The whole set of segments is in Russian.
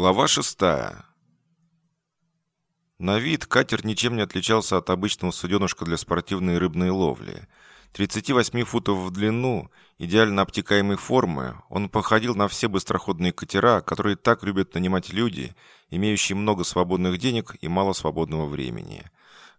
Глава шестая. На вид катер ничем не отличался от обычного суденышка для спортивной рыбной ловли. 38 футов в длину, идеально обтекаемой формы, он походил на все быстроходные катера, которые так любят нанимать люди, имеющие много свободных денег и мало свободного времени.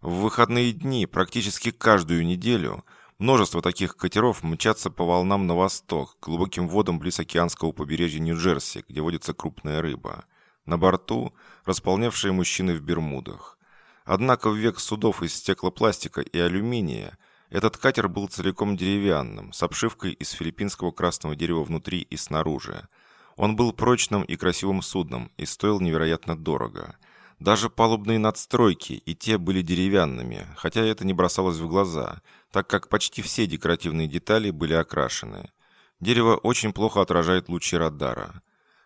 В выходные дни практически каждую неделю – Множество таких катеров мчатся по волнам на восток, к глубоким водам близ океанского побережья Нью-Джерси, где водится крупная рыба. На борту располневшие мужчины в Бермудах. Однако в век судов из стеклопластика и алюминия этот катер был целиком деревянным, с обшивкой из филиппинского красного дерева внутри и снаружи. Он был прочным и красивым судном и стоил невероятно дорого. Даже палубные надстройки и те были деревянными, хотя это не бросалось в глаза – так как почти все декоративные детали были окрашены. Дерево очень плохо отражает лучи радара.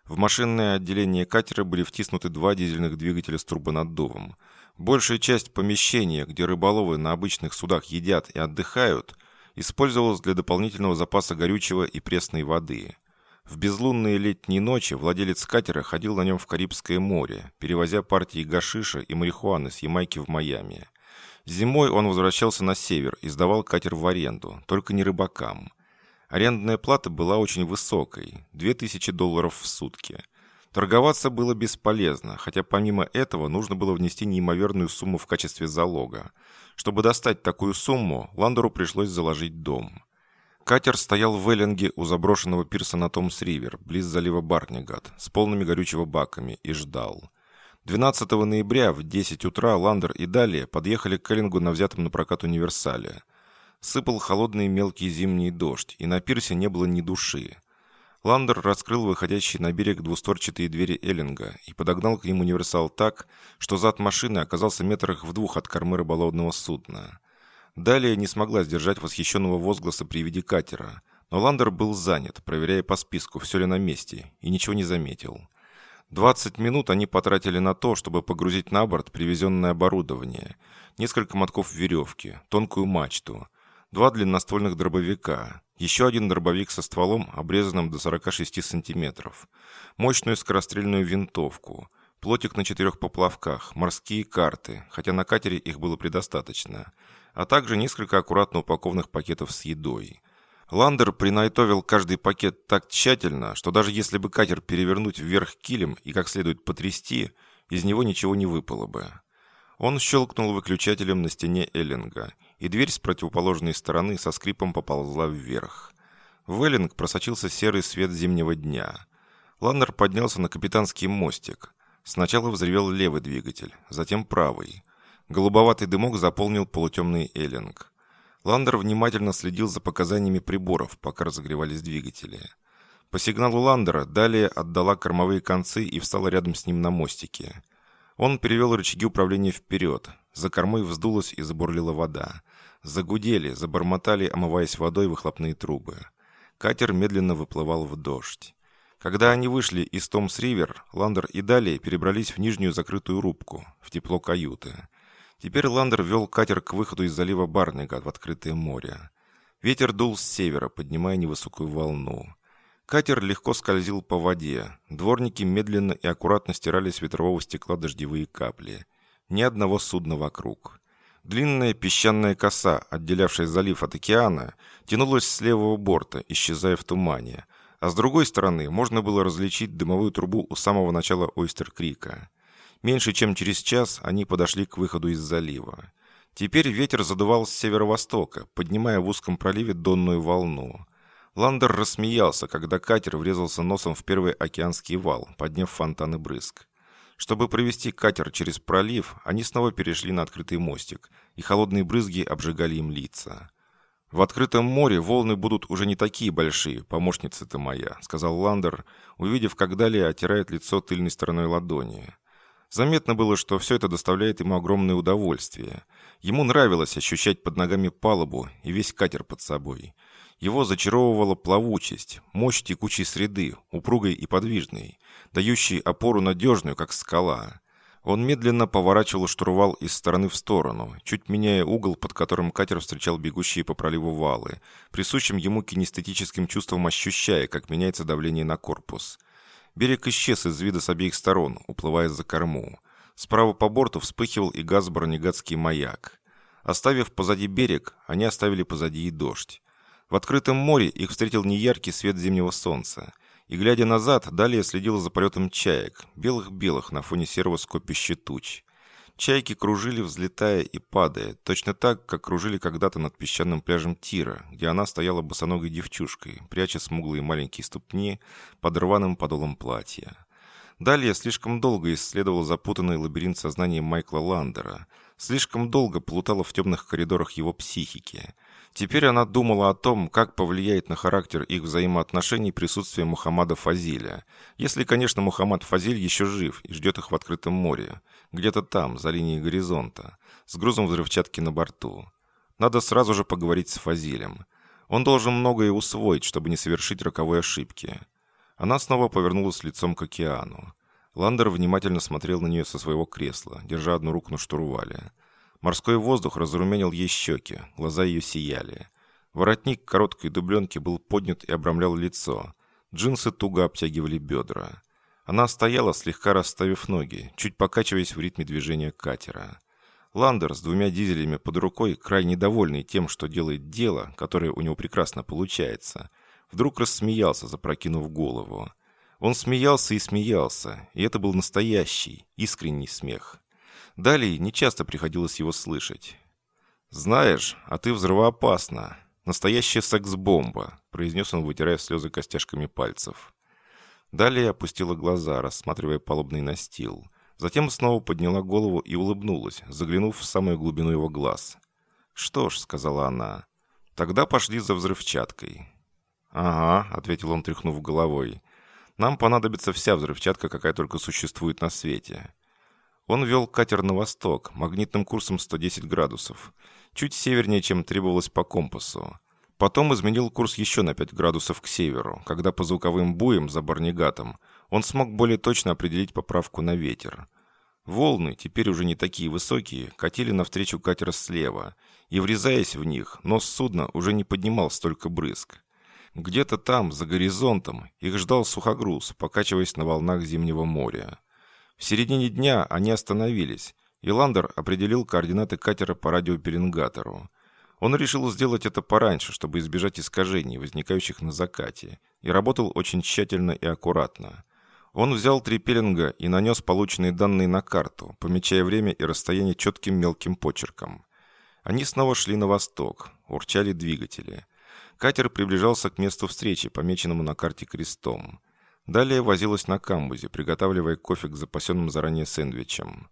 В машинное отделение катера были втиснуты два дизельных двигателя с турбонаддувом. Большая часть помещения, где рыболовы на обычных судах едят и отдыхают, использовалась для дополнительного запаса горючего и пресной воды. В безлунные летние ночи владелец катера ходил на нем в Карибское море, перевозя партии гашиша и марихуаны с Ямайки в Майами. Зимой он возвращался на север и сдавал катер в аренду, только не рыбакам. Арендная плата была очень высокой – 2000 долларов в сутки. Торговаться было бесполезно, хотя помимо этого нужно было внести неимоверную сумму в качестве залога. Чтобы достать такую сумму, Ландеру пришлось заложить дом. Катер стоял в Эллинге у заброшенного пирса на Томс-Ривер, близ залива Барнигат, с полными горючего баками, и ждал. 12 ноября в 10 утра Ландер и далее подъехали к Эллингу на взятом на прокат универсале. Сыпал холодный мелкий зимний дождь, и на пирсе не было ни души. Ландер раскрыл выходящие на берег двусторчатые двери Эллинга и подогнал к ним универсал так, что зад машины оказался метрах в двух от кормы рыболовного судна. Далее не смогла сдержать восхищенного возгласа при виде катера, но Ландер был занят, проверяя по списку, все ли на месте, и ничего не заметил. 20 минут они потратили на то, чтобы погрузить на борт привезенное оборудование, несколько мотков веревки, тонкую мачту, два длинноствольных дробовика, еще один дробовик со стволом, обрезанным до 46 сантиметров, мощную скорострельную винтовку, плотик на четырех поплавках, морские карты, хотя на катере их было предостаточно, а также несколько аккуратно упакованных пакетов с едой – Ландер принайтовил каждый пакет так тщательно, что даже если бы катер перевернуть вверх килем и как следует потрясти, из него ничего не выпало бы. Он щелкнул выключателем на стене Эллинга, и дверь с противоположной стороны со скрипом поползла вверх. В Эллинг просочился серый свет зимнего дня. Ландер поднялся на капитанский мостик. Сначала взревел левый двигатель, затем правый. Голубоватый дымок заполнил полутемный Эллинг. Ландер внимательно следил за показаниями приборов, пока разогревались двигатели. По сигналу Ландера далее отдала кормовые концы и встала рядом с ним на мостике. Он перевел рычаги управления вперед. За кормой вздулась и забурлила вода. Загудели, забормотали, омываясь водой выхлопные трубы. Катер медленно выплывал в дождь. Когда они вышли из Томс-Ривер, Ландер и далее перебрались в нижнюю закрытую рубку, в тепло каюты. Теперь Ландер вел катер к выходу из залива Барнега в открытое море. Ветер дул с севера, поднимая невысокую волну. Катер легко скользил по воде. Дворники медленно и аккуратно стирали с ветрового стекла дождевые капли. Ни одного судна вокруг. Длинная песчаная коса, отделявшая залив от океана, тянулась с левого борта, исчезая в тумане, а с другой стороны можно было различить дымовую трубу у самого начала Ойстер-Крика. Меньше чем через час они подошли к выходу из залива. Теперь ветер задувал с северо-востока, поднимая в узком проливе донную волну. Ландер рассмеялся, когда катер врезался носом в первый океанский вал, подняв фонтаны брызг. Чтобы провести катер через пролив, они снова перешли на открытый мостик, и холодные брызги обжигали им лица. «В открытом море волны будут уже не такие большие, помощница ты моя», — сказал Ландер, увидев, как далее оттирает лицо тыльной стороной ладони. Заметно было, что все это доставляет ему огромное удовольствие. Ему нравилось ощущать под ногами палубу и весь катер под собой. Его зачаровывала плавучесть, мощь текучей среды, упругой и подвижной, дающей опору надежную, как скала. Он медленно поворачивал штурвал из стороны в сторону, чуть меняя угол, под которым катер встречал бегущие по проливу валы, присущим ему кинестетическим чувством ощущая, как меняется давление на корпус. Берег исчез из вида с обеих сторон, уплывая за корму. Справа по борту вспыхивал и газ бронегатский маяк. Оставив позади берег, они оставили позади и дождь. В открытом море их встретил неяркий свет зимнего солнца. И, глядя назад, далее следила за полетом чаек, белых-белых на фоне серого скопища туч. Чайки кружили, взлетая и падая, точно так, как кружили когда-то над песчаным пляжем Тира, где она стояла босоногой девчушкой, пряча смуглые маленькие ступни под рваным подолом платья. Далее слишком долго исследовала запутанный лабиринт сознания Майкла Ландера, слишком долго плутала в темных коридорах его психики – Теперь она думала о том, как повлияет на характер их взаимоотношений присутствие Мухаммада Фазиля. Если, конечно, Мухаммад Фазиль еще жив и ждет их в открытом море. Где-то там, за линией горизонта, с грузом взрывчатки на борту. Надо сразу же поговорить с Фазилем. Он должен многое усвоить, чтобы не совершить роковой ошибки. Она снова повернулась лицом к океану. Ландер внимательно смотрел на нее со своего кресла, держа одну руку на штурвале. Морской воздух разрумянил ей щеки, глаза ее сияли. Воротник короткой дубленки был поднят и обрамлял лицо. Джинсы туго обтягивали бедра. Она стояла, слегка расставив ноги, чуть покачиваясь в ритме движения катера. Ландер с двумя дизелями под рукой, крайне довольный тем, что делает дело, которое у него прекрасно получается, вдруг рассмеялся, запрокинув голову. Он смеялся и смеялся, и это был настоящий, искренний смех. Далее нечасто приходилось его слышать. «Знаешь, а ты взрывоопасна. Настоящая секс-бомба», произнес он, вытирая слезы костяшками пальцев. Далее опустила глаза, рассматривая палубный настил. Затем снова подняла голову и улыбнулась, заглянув в самую глубину его глаз. «Что ж», — сказала она, — «тогда пошли за взрывчаткой». «Ага», — ответил он, тряхнув головой, — «нам понадобится вся взрывчатка, какая только существует на свете». Он вел катер на восток, магнитным курсом 110 градусов, чуть севернее, чем требовалось по компасу. Потом изменил курс еще на 5 градусов к северу, когда по звуковым буям за Барнигатом он смог более точно определить поправку на ветер. Волны, теперь уже не такие высокие, катили навстречу катера слева, и, врезаясь в них, нос судна уже не поднимал столько брызг. Где-то там, за горизонтом, их ждал сухогруз, покачиваясь на волнах зимнего моря. В середине дня они остановились, и Ландер определил координаты катера по радиопеленгатору. Он решил сделать это пораньше, чтобы избежать искажений, возникающих на закате, и работал очень тщательно и аккуратно. Он взял три пеленга и нанес полученные данные на карту, помечая время и расстояние четким мелким почерком. Они снова шли на восток, урчали двигатели. Катер приближался к месту встречи, помеченному на карте крестом. Далее возилась на камбузе, приготавливая кофе к запасенным заранее сэндвичам.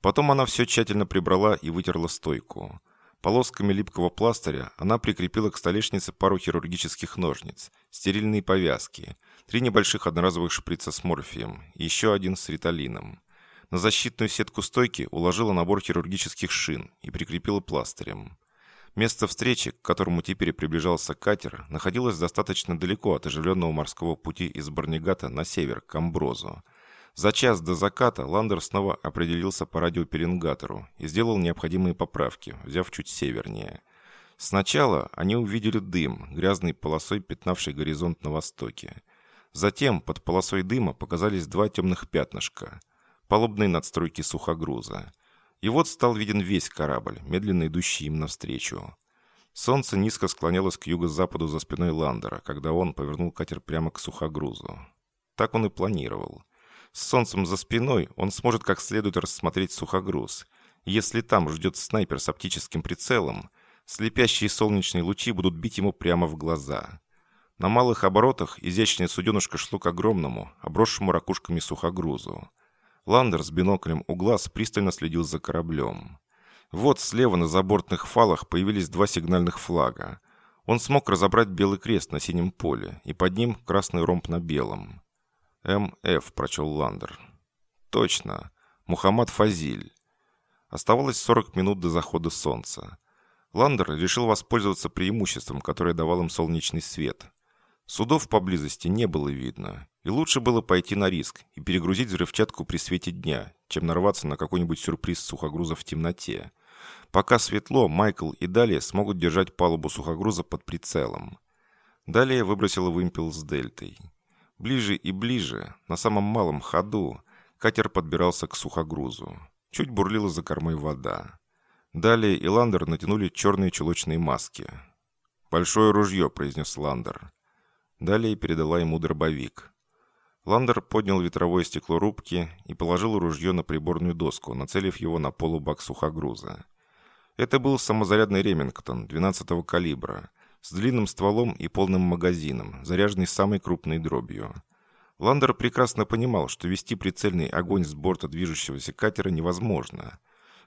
Потом она все тщательно прибрала и вытерла стойку. Полосками липкого пластыря она прикрепила к столешнице пару хирургических ножниц, стерильные повязки, три небольших одноразовых шприца с морфием и еще один с риталином. На защитную сетку стойки уложила набор хирургических шин и прикрепила пластырем. Место встречи, к которому теперь приближался катер, находилось достаточно далеко от оживленного морского пути из Барнигата на север, к Амброзу. За час до заката Ландер снова определился по радиопеленгатору и сделал необходимые поправки, взяв чуть севернее. Сначала они увидели дым, грязной полосой пятнавший горизонт на востоке. Затем под полосой дыма показались два темных пятнышка – палубные надстройки сухогруза – и вот стал виден весь корабль, медленно идущий им навстречу. Солнце низко склонялось к юго-западу за спиной Ландера, когда он повернул катер прямо к сухогрузу. Так он и планировал. С солнцем за спиной он сможет как следует рассмотреть сухогруз. если там ждет снайпер с оптическим прицелом, слепящие солнечные лучи будут бить ему прямо в глаза. На малых оборотах изящное суденышко шло к огромному, обросшему ракушками сухогрузу. Ландер с биноклем у глаз пристально следил за кораблем. Вот слева на забортных фалах появились два сигнальных флага. Он смог разобрать белый крест на синем поле, и под ним красный ромб на белом. «МФ», — прочел Ландер. «Точно. Мухаммад Фазиль». Оставалось 40 минут до захода солнца. Ландер решил воспользоваться преимуществом, которое давал им солнечный свет. Судов поблизости не было видно, и лучше было пойти на риск и перегрузить взрывчатку при свете дня, чем нарваться на какой-нибудь сюрприз сухогруза в темноте. Пока светло, Майкл и Далее смогут держать палубу сухогруза под прицелом. Далее выбросила вымпел с дельтой. Ближе и ближе, на самом малом ходу, катер подбирался к сухогрузу. Чуть бурлила за кормой вода. Далее и Ландер натянули черные чулочные маски. «Большое ружье», — произнес Ландер. Далее передала ему дробовик. Ландер поднял ветровое стекло рубки и положил ружье на приборную доску, нацелив его на полубак сухогруза. Это был самозарядный Ремингтон 12-го калибра, с длинным стволом и полным магазином, заряженный самой крупной дробью. Ландер прекрасно понимал, что вести прицельный огонь с борта движущегося катера невозможно.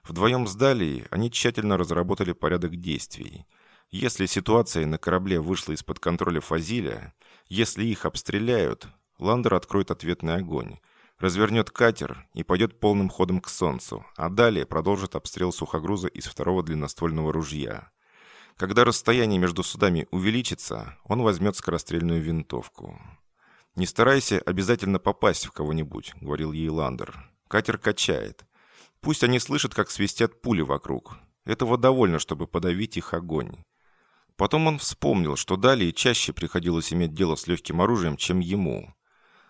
Вдвоем с Далией они тщательно разработали порядок действий. Если ситуация на корабле вышла из-под контроля Фазиля, если их обстреляют, Ландер откроет ответный огонь, развернет катер и пойдет полным ходом к Солнцу, а далее продолжит обстрел сухогруза из второго длинноствольного ружья. Когда расстояние между судами увеличится, он возьмет скорострельную винтовку. «Не старайся обязательно попасть в кого-нибудь», — говорил ей Ландер. «Катер качает. Пусть они слышат, как свистят пули вокруг. Этого довольно, чтобы подавить их огонь». Потом он вспомнил, что далее чаще приходилось иметь дело с легким оружием, чем ему.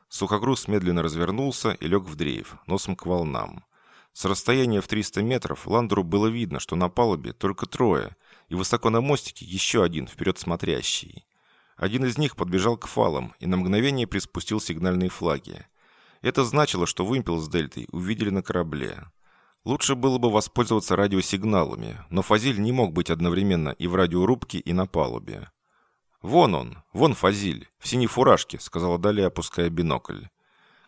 Сухогруз медленно развернулся и лег в дрейф, носом к волнам. С расстояния в 300 метров Ландеру было видно, что на палубе только трое, и высоко на мостике еще один вперед смотрящий. Один из них подбежал к фалам и на мгновение приспустил сигнальные флаги. Это значило, что вымпел с дельтой увидели на корабле. Лучше было бы воспользоваться радиосигналами, но Фазиль не мог быть одновременно и в радиорубке, и на палубе. «Вон он, вон Фазиль, в синей фуражке», — сказала Далия, опуская бинокль.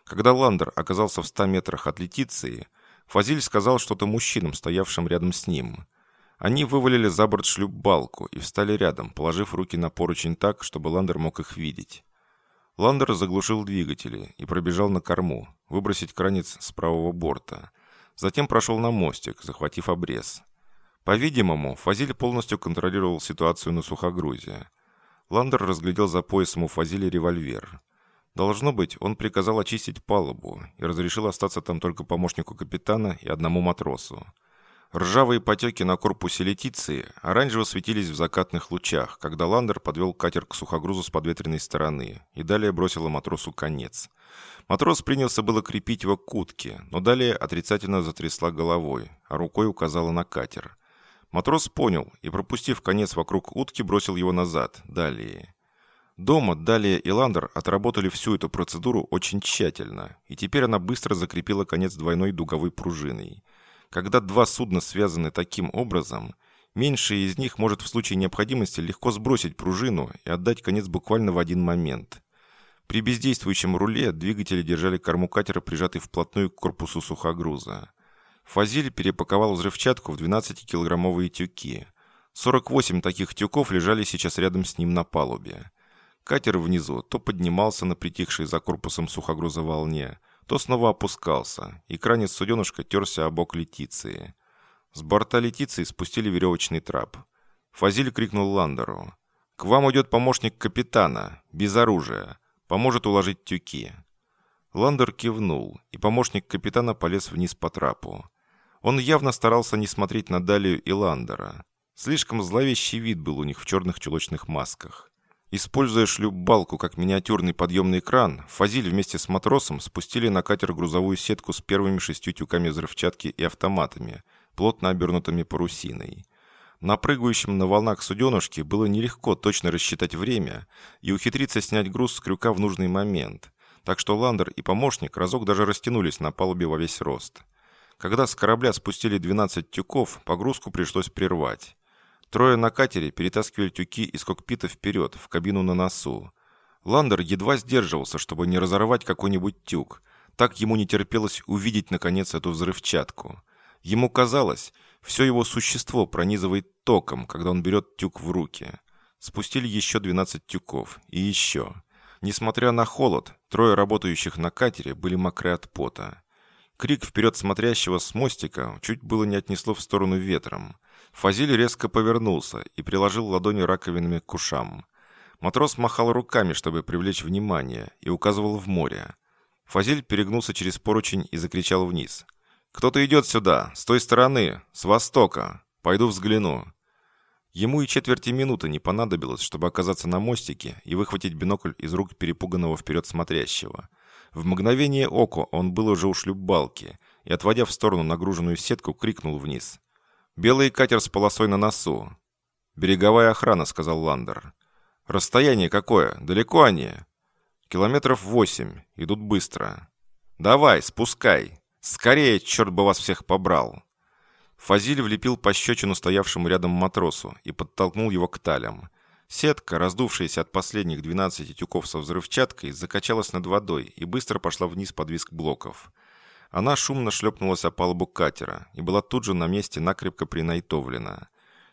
Когда Ландер оказался в ста метрах от Летиции, Фазиль сказал что-то мужчинам, стоявшим рядом с ним. Они вывалили за борт шлюп-балку и встали рядом, положив руки на поручень так, чтобы Ландер мог их видеть. Ландер заглушил двигатели и пробежал на корму, выбросить кранец с правого борта. Затем прошел на мостик, захватив обрез. По-видимому, Фазиль полностью контролировал ситуацию на сухогрузе. Ландер разглядел за поясом у Фазиля револьвер. Должно быть, он приказал очистить палубу и разрешил остаться там только помощнику капитана и одному матросу. Ржавые потеки на корпусе Летиции оранжево светились в закатных лучах, когда Ландер подвел катер к сухогрузу с подветренной стороны и далее бросил матросу конец. Матрос принялся было крепить его к утке, но далее отрицательно затрясла головой, а рукой указала на катер. Матрос понял и, пропустив конец вокруг утки, бросил его назад, далее. Дома Далее и Ландер отработали всю эту процедуру очень тщательно, и теперь она быстро закрепила конец двойной дуговой пружиной. Когда два судна связаны таким образом, меньшее из них может в случае необходимости легко сбросить пружину и отдать конец буквально в один момент. При бездействующем руле двигатели держали корму катера прижатой вплотную к корпусу сухогруза. Фазиль перепаковал взрывчатку в 12-килограммовые тюки. 48 таких тюков лежали сейчас рядом с ним на палубе. Катер внизу то поднимался на притихшей за корпусом сухогруза волне, то снова опускался, и кранец суденышка терся о бок Летиции. С борта Летиции спустили веревочный трап. Фазиль крикнул Ландеру. «К вам идет помощник капитана, без оружия. Поможет уложить тюки». Ландер кивнул, и помощник капитана полез вниз по трапу. Он явно старался не смотреть на Далию и Ландера. Слишком зловещий вид был у них в черных чулочных масках. Используя шлюп-балку как миниатюрный подъемный кран, Фазиль вместе с матросом спустили на катер грузовую сетку с первыми шестью тюками взрывчатки и автоматами, плотно обернутыми парусиной. На прыгающем на волнах суденышке было нелегко точно рассчитать время и ухитриться снять груз с крюка в нужный момент, так что Ландер и помощник разок даже растянулись на палубе во весь рост. Когда с корабля спустили 12 тюков, погрузку пришлось прервать. Трое на катере перетаскивали тюки из кокпита вперед, в кабину на носу. Ландер едва сдерживался, чтобы не разорвать какой-нибудь тюк. Так ему не терпелось увидеть, наконец, эту взрывчатку. Ему казалось, все его существо пронизывает током, когда он берет тюк в руки. Спустили еще 12 тюков. И еще. Несмотря на холод, трое работающих на катере были мокры от пота. Крик вперед смотрящего с мостика чуть было не отнесло в сторону ветром. Фазиль резко повернулся и приложил ладони раковинами к ушам. Матрос махал руками, чтобы привлечь внимание, и указывал в море. Фазиль перегнулся через поручень и закричал вниз. «Кто-то идет сюда, с той стороны, с востока. Пойду взгляну». Ему и четверти минуты не понадобилось, чтобы оказаться на мостике и выхватить бинокль из рук перепуганного вперед смотрящего. В мгновение ока он был уже у шлюпбалки и, отводя в сторону нагруженную сетку, крикнул вниз. «Белый катер с полосой на носу!» «Береговая охрана», — сказал Ландер. «Расстояние какое? Далеко они?» «Километров восемь. Идут быстро». «Давай, спускай! Скорее, черт бы вас всех побрал!» Фазиль влепил пощечину стоявшему рядом матросу и подтолкнул его к талям. Сетка, раздувшаяся от последних 12 тюков со взрывчаткой, закачалась над водой и быстро пошла вниз под виск блоков. Она шумно шлепнулась о палубу катера и была тут же на месте накрепко принайтовлена.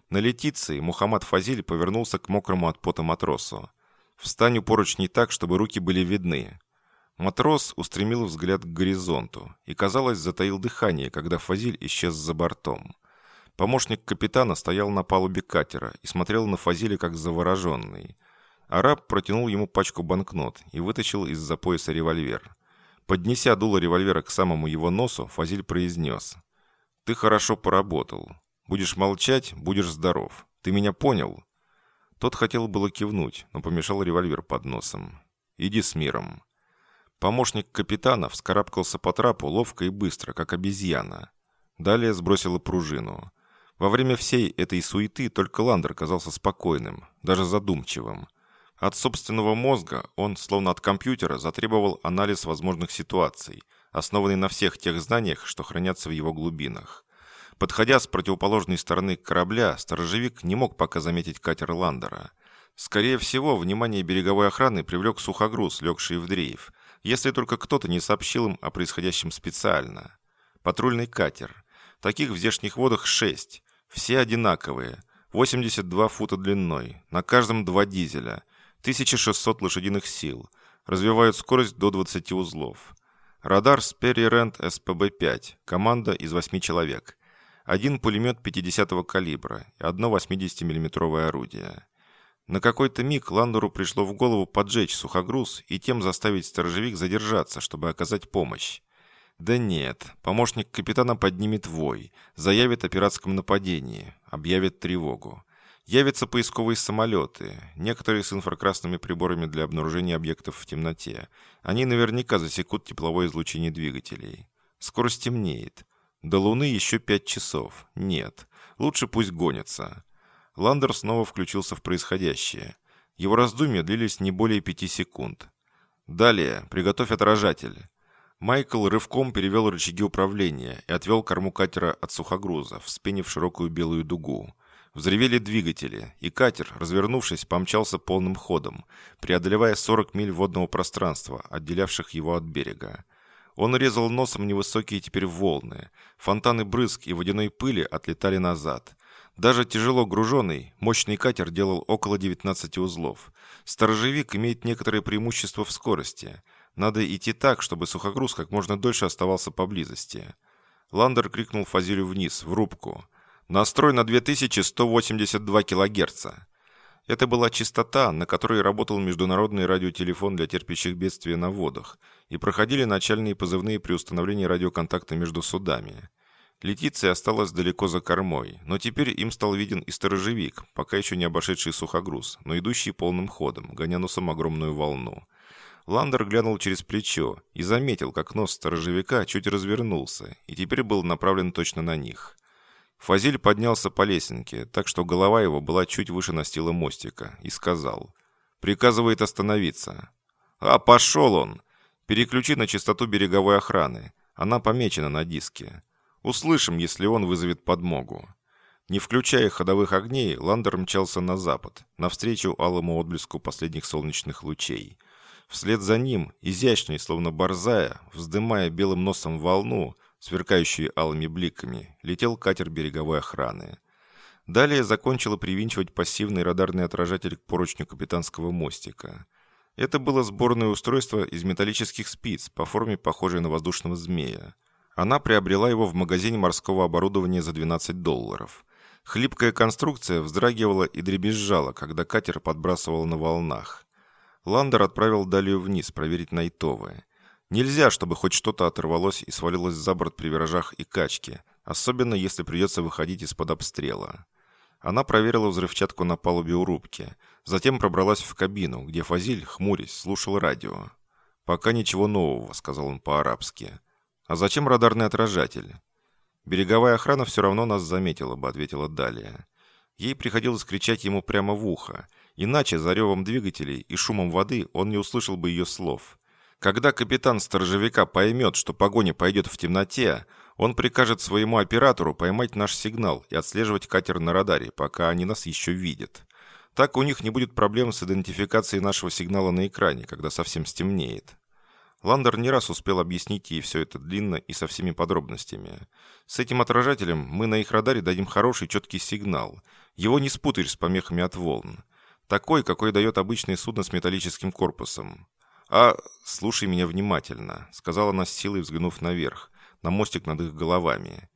На летиции Мухаммад Фазиль повернулся к мокрому от пота матросу. «Встань у поручней так, чтобы руки были видны. Матрос устремил взгляд к горизонту и, казалось, затаил дыхание, когда Фазиль исчез за бортом. Помощник капитана стоял на палубе катера и смотрел на Фазиля как завороженный. Араб протянул ему пачку банкнот и вытащил из-за пояса револьвер. Поднеся дуло револьвера к самому его носу, Фазиль произнес. «Ты хорошо поработал. Будешь молчать, будешь здоров. Ты меня понял?» Тот хотел было кивнуть, но помешал револьвер под носом. «Иди с миром». Помощник капитана вскарабкался по трапу ловко и быстро, как обезьяна. Далее сбросила пружину. Во время всей этой суеты только Ландер казался спокойным, даже задумчивым. От собственного мозга он, словно от компьютера, затребовал анализ возможных ситуаций, основанный на всех тех знаниях, что хранятся в его глубинах. Подходя с противоположной стороны корабля, сторожевик не мог пока заметить катер Ландера. Скорее всего, внимание береговой охраны привлек сухогруз, легший в дрейф, если только кто-то не сообщил им о происходящем специально. Патрульный катер. Таких в здешних водах шесть. Все одинаковые. 82 фута длиной. На каждом два дизеля. 1600 лошадиных сил. Развивают скорость до 20 узлов. Радар Sperry Rent SPB-5. Команда из 8 человек. Один пулемет 50-го калибра и одно 80-мм орудие. На какой-то миг Ландеру пришло в голову поджечь сухогруз и тем заставить сторожевик задержаться, чтобы оказать помощь. Да нет, помощник капитана поднимет вой, заявит о пиратском нападении, объявит тревогу. Явятся поисковые самолеты, некоторые с инфракрасными приборами для обнаружения объектов в темноте. Они наверняка засекут тепловое излучение двигателей. Скоро стемнеет. До Луны еще пять часов. Нет, лучше пусть гонятся. Ландер снова включился в происходящее. Его раздумья длились не более пяти секунд. «Далее, приготовь отражатель». Майкл рывком перевел рычаги управления и отвел корму катера от сухогруза, вспенив широкую белую дугу. Взревели двигатели, и катер, развернувшись, помчался полным ходом, преодолевая 40 миль водного пространства, отделявших его от берега. Он резал носом невысокие теперь волны. Фонтаны брызг и водяной пыли отлетали назад. Даже тяжело груженный, мощный катер делал около 19 узлов. Сторожевик имеет некоторые преимущества в скорости. Надо идти так, чтобы сухогруз как можно дольше оставался поблизости. Ландер крикнул Фазилю вниз, в рубку. «Настрой на 2182 килогерца». Это была частота, на которой работал международный радиотелефон для терпящих бедствия на водах, и проходили начальные позывные при установлении радиоконтакта между судами. Летиция осталась далеко за кормой, но теперь им стал виден и сторожевик, пока еще не обошедший сухогруз, но идущий полным ходом, гоня носом огромную волну. Ландер глянул через плечо и заметил, как нос сторожевика чуть развернулся и теперь был направлен точно на них. Фазиль поднялся по лесенке, так что голова его была чуть выше настила мостика, и сказал «Приказывает остановиться». «А, пошел он! Переключи на частоту береговой охраны. Она помечена на диске». Услышим, если он вызовет подмогу. Не включая ходовых огней, Ландер мчался на запад, навстречу алому отблеску последних солнечных лучей. Вслед за ним, изящный, словно борзая, вздымая белым носом волну, сверкающую алыми бликами, летел катер береговой охраны. Далее закончила привинчивать пассивный радарный отражатель к поручню капитанского мостика. Это было сборное устройство из металлических спиц, по форме похожее на воздушного змея. Она приобрела его в магазине морского оборудования за 12 долларов. Хлипкая конструкция вздрагивала и дребезжала, когда катер подбрасывал на волнах. Ландер отправил Далию вниз проверить Найтовое. Нельзя, чтобы хоть что-то оторвалось и свалилось за борт при виражах и качке, особенно если придется выходить из-под обстрела. Она проверила взрывчатку на палубе у рубки, затем пробралась в кабину, где Фазиль, хмурясь, слушал радио. «Пока ничего нового», — сказал он по-арабски. «А зачем радарный отражатель?» «Береговая охрана все равно нас заметила бы», — ответила Далия. Ей приходилось кричать ему прямо в ухо, иначе за ревом двигателей и шумом воды он не услышал бы ее слов. Когда капитан сторожевика поймет, что погоня пойдет в темноте, он прикажет своему оператору поймать наш сигнал и отслеживать катер на радаре, пока они нас еще видят. Так у них не будет проблем с идентификацией нашего сигнала на экране, когда совсем стемнеет. Ландер не раз успел объяснить ей все это длинно и со всеми подробностями. С этим отражателем мы на их радаре дадим хороший четкий сигнал. Его не спутаешь с помехами от волн. Такой, какой дает обычное судно с металлическим корпусом. «А, слушай меня внимательно», — сказала она с силой, взглянув наверх на мостик над их головами.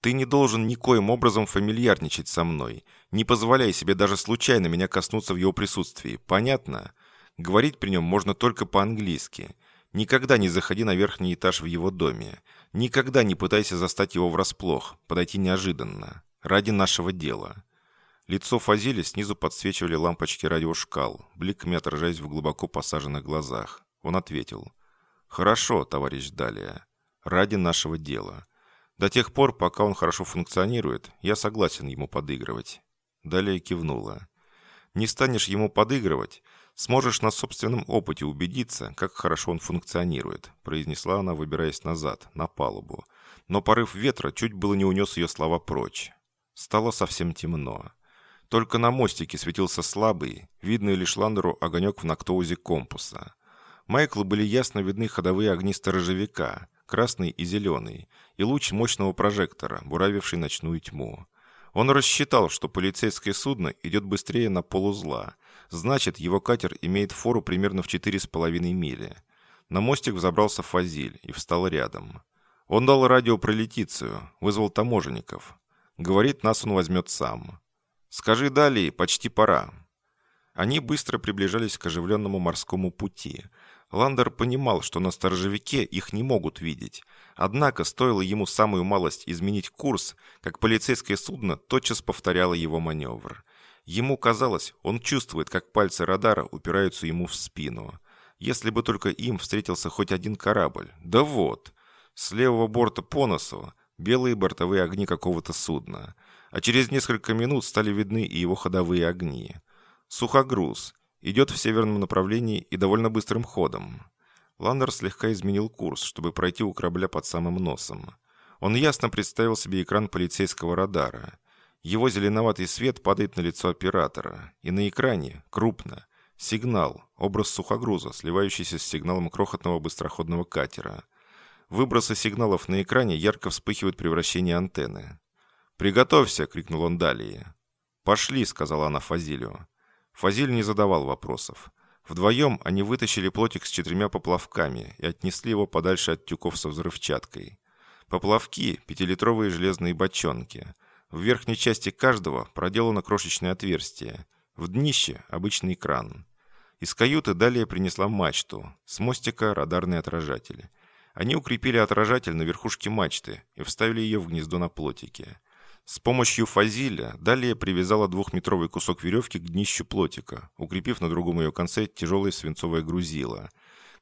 «Ты не должен никоим образом фамильярничать со мной. Не позволяй себе даже случайно меня коснуться в его присутствии. Понятно? Говорить при нем можно только по-английски. Никогда не заходи на верхний этаж в его доме. Никогда не пытайся застать его врасплох, подойти неожиданно. Ради нашего дела». Лицо Фазили снизу подсвечивали лампочки радиошкал, бликами отражаясь в глубоко посаженных глазах. Он ответил. «Хорошо, товарищ Далия ради нашего дела. До тех пор, пока он хорошо функционирует, я согласен ему подыгрывать». Далее кивнула. «Не станешь ему подыгрывать, сможешь на собственном опыте убедиться, как хорошо он функционирует», произнесла она, выбираясь назад, на палубу. Но порыв ветра чуть было не унес ее слова прочь. Стало совсем темно. Только на мостике светился слабый, видный лишь Ландеру огонек в нактоузе компаса. Майклу были ясно видны ходовые огни сторожевика, красный и зеленый, и луч мощного прожектора, буравивший ночную тьму. Он рассчитал, что полицейское судно идет быстрее на полузла. Значит, его катер имеет фору примерно в четыре с половиной мили. На мостик взобрался Фазиль и встал рядом. Он дал радио про вызвал таможенников. Говорит, нас он возьмет сам. «Скажи далее, почти пора». Они быстро приближались к оживленному морскому пути – Ландер понимал, что на сторожевике их не могут видеть. Однако стоило ему самую малость изменить курс, как полицейское судно тотчас повторяло его маневр. Ему казалось, он чувствует, как пальцы радара упираются ему в спину. Если бы только им встретился хоть один корабль. Да вот! С левого борта по носу белые бортовые огни какого-то судна. А через несколько минут стали видны и его ходовые огни. Сухогруз — Идет в северном направлении и довольно быстрым ходом. Ландер слегка изменил курс, чтобы пройти у корабля под самым носом. Он ясно представил себе экран полицейского радара. Его зеленоватый свет падает на лицо оператора, и на экране, крупно, сигнал, образ сухогруза, сливающийся с сигналом крохотного быстроходного катера. Выбросы сигналов на экране ярко вспыхивают превращение антенны. «Приготовься!» — крикнул он далее. «Пошли!» — сказала она Фазилю. Фазиль не задавал вопросов. Вдвоем они вытащили плотик с четырьмя поплавками и отнесли его подальше от тюков со взрывчаткой. Поплавки – пятилитровые железные бочонки. В верхней части каждого проделано крошечное отверстие. В днище – обычный кран. Из каюты далее принесла мачту, с мостика – радарный отражатель. Они укрепили отражатель на верхушке мачты и вставили ее в гнездо на плотике. С помощью фазиля далее привязала двухметровый кусок веревки к днищу плотика, укрепив на другом ее конце тяжелое свинцовое грузило.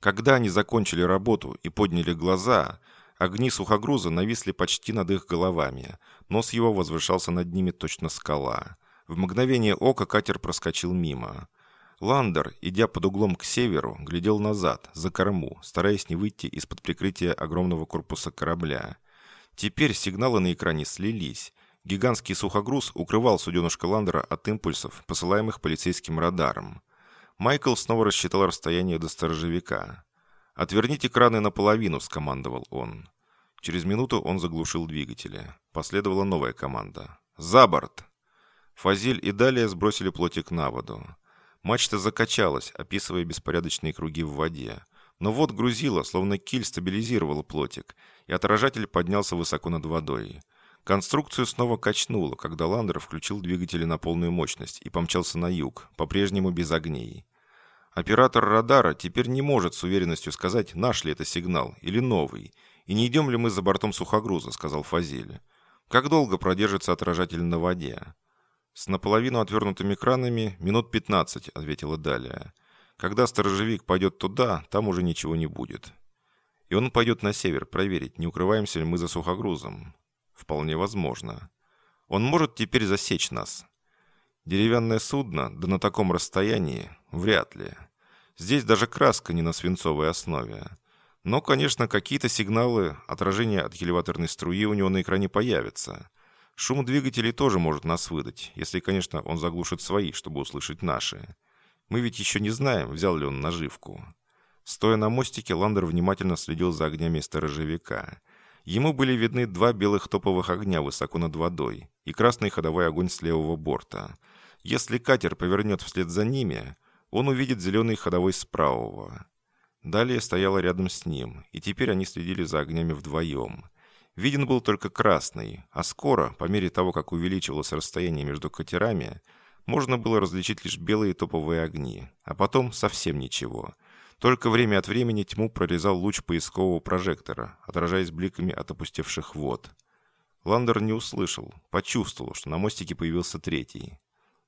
Когда они закончили работу и подняли глаза, огни сухогруза нависли почти над их головами. Нос его возвышался над ними точно скала. В мгновение ока катер проскочил мимо. Ландер, идя под углом к северу, глядел назад, за корму, стараясь не выйти из-под прикрытия огромного корпуса корабля. Теперь сигналы на экране слились, Гигантский сухогруз укрывал суденышко Ландера от импульсов, посылаемых полицейским радаром. Майкл снова рассчитал расстояние до сторожевика. «Отверните краны наполовину», — скомандовал он. Через минуту он заглушил двигатели. Последовала новая команда. «За борт!» Фазиль и далее сбросили плотик на воду. Мачта закачалась, описывая беспорядочные круги в воде. Но вот грузило, словно киль стабилизировало плотик, и отражатель поднялся высоко над водой. Конструкцию снова качнуло, когда Ландер включил двигатели на полную мощность и помчался на юг, по-прежнему без огней. Оператор радара теперь не может с уверенностью сказать, наш ли это сигнал или новый, и не идем ли мы за бортом сухогруза, сказал Фазиль. Как долго продержится отражатель на воде? «С наполовину отвернутыми кранами минут 15», — ответила Далия. «Когда сторожевик пойдет туда, там уже ничего не будет». «И он пойдет на север проверить, не укрываемся ли мы за сухогрузом». «Вполне возможно». «Он может теперь засечь нас». «Деревянное судно, да на таком расстоянии, вряд ли. Здесь даже краска не на свинцовой основе». Но, конечно, какие-то сигналы отражения от елеваторной струи у него на экране появятся. Шум двигателей тоже может нас выдать, если, конечно, он заглушит свои, чтобы услышать наши. Мы ведь еще не знаем, взял ли он наживку. Стоя на мостике, Ландер внимательно следил за огнями сторожевика. Ему были видны два белых топовых огня высоко над водой и красный ходовой огонь с левого борта. Если катер повернет вслед за ними, он увидит зеленый ходовой с правого. Далее стояла рядом с ним, и теперь они следили за огнями вдвоем. Виден был только красный, а скоро, по мере того, как увеличивалось расстояние между катерами, можно было различить лишь белые топовые огни, а потом совсем ничего. Только время от времени тьму прорезал луч поискового прожектора, отражаясь бликами от опустевших вод. Ландер не услышал, почувствовал, что на мостике появился третий.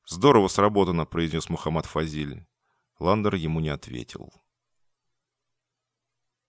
«Здорово сработано», — произнес Мухаммад Фазиль. Ландер ему не ответил.